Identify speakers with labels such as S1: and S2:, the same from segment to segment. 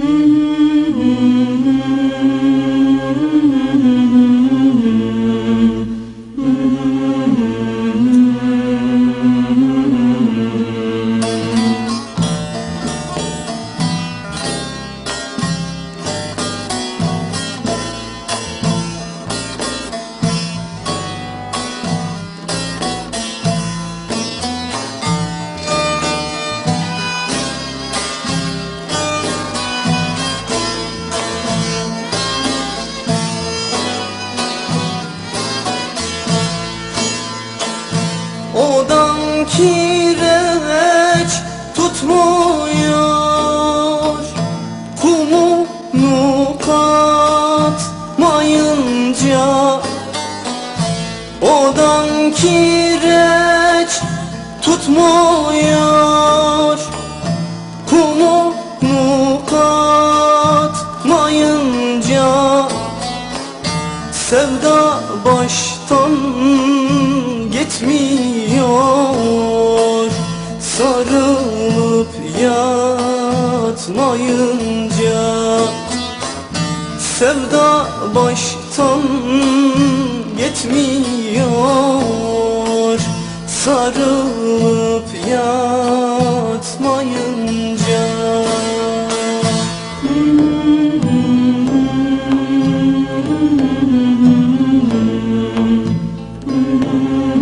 S1: Odan kireç tutmuyor. Kumunu katmayınca Odan kireç tutmuyor Sevda baştan gitmiyor. Sarılıp yatmayınca Sevda baştan gitmiyor. Sarılıp yatmayınca Odan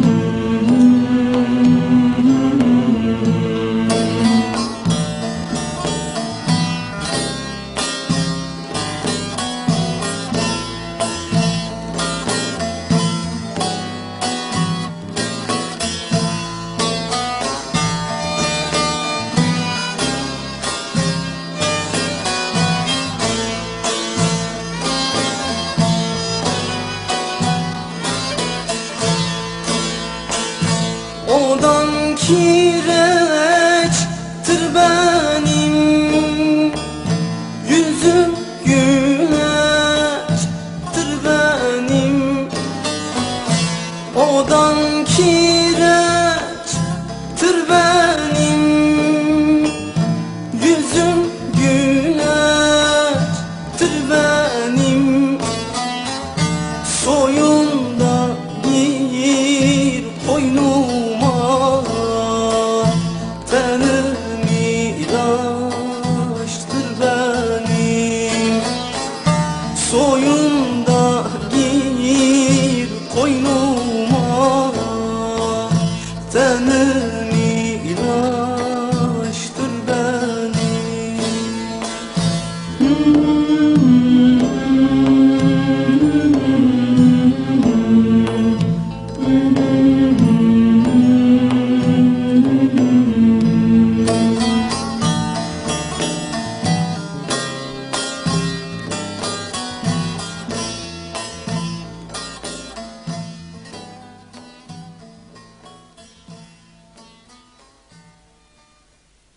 S1: kireçtir benim Yüzüm güneştir benim. Odan kireçtir benim